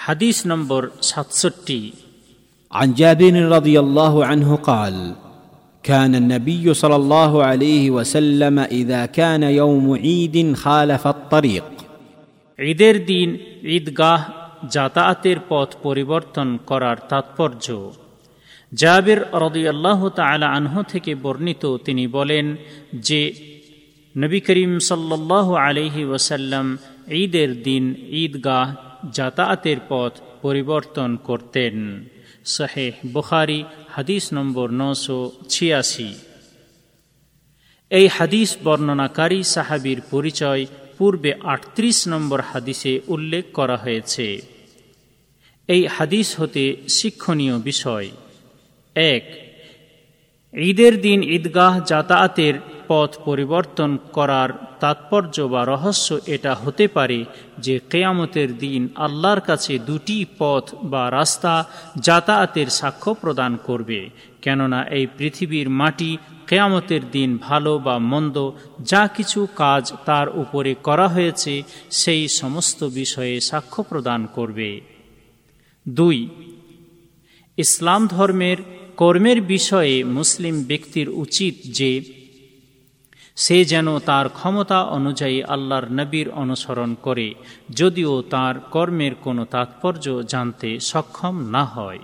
হাদিস নম্বর সাতষট্টি عن جابر رضي الله عنه قال كان النبي صلى الله عليه وسلم اذا كان يوم عيد خالف الطريق ঈদের দিন ঈদগাহ যাতায়াতের পথ পরিবর্তন করার তাৎপর্য জাবির রদিয়াল্লাহ তালা আনহ থেকে বর্ণিত তিনি বলেন যে নবী করিম সাল্লাহ আলহি ওসাল্লাম ঈদের দিন ঈদগাহ যাতায়াতের পথ পরিবর্তন করতেন। শাহেহ বুখারি, হাদিস নম্বর নশো ছিয়াশি। এই হাদিস বর্ণনাকারী সাহাবির পরিচয় পূর্বে আটত্রিশ নম্বর হাদিসে উল্লেখ করা হয়েছে। এই হাদিস হতে শিক্ষণীয় বিষয়। এক, ঈদের দিন ঈদগাহ যাতায়াতের পথ পরিবর্তন করার তাৎপর্য বা রহস্য এটা হতে পারে যে কেয়ামতের দিন আল্লাহর কাছে দুটি পথ বা রাস্তা যাতায়াতের সাক্ষ্য প্রদান করবে। কেননা এই পৃথিবীর মাটি কেয়ামতের দিন ভালো বা মন্দ যা কিছু কাজ তার উপরে করা হয়েছে, সেই সমস্ত বিষয়ে সাক্ষ্য প্রদান করবে। দুই, ইসলাম ধর্মের কর্মের বিষয়ে মুসলিম ব্যক্তির উচিত যে সে যেন তার ক্ষমতা অনুযায়ী আল্লাহর নবীর অনুসরণ করে, যদিও তার কর্মের কোনো তাৎপর্য জানতে সক্ষম না হয়।